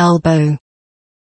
elbow.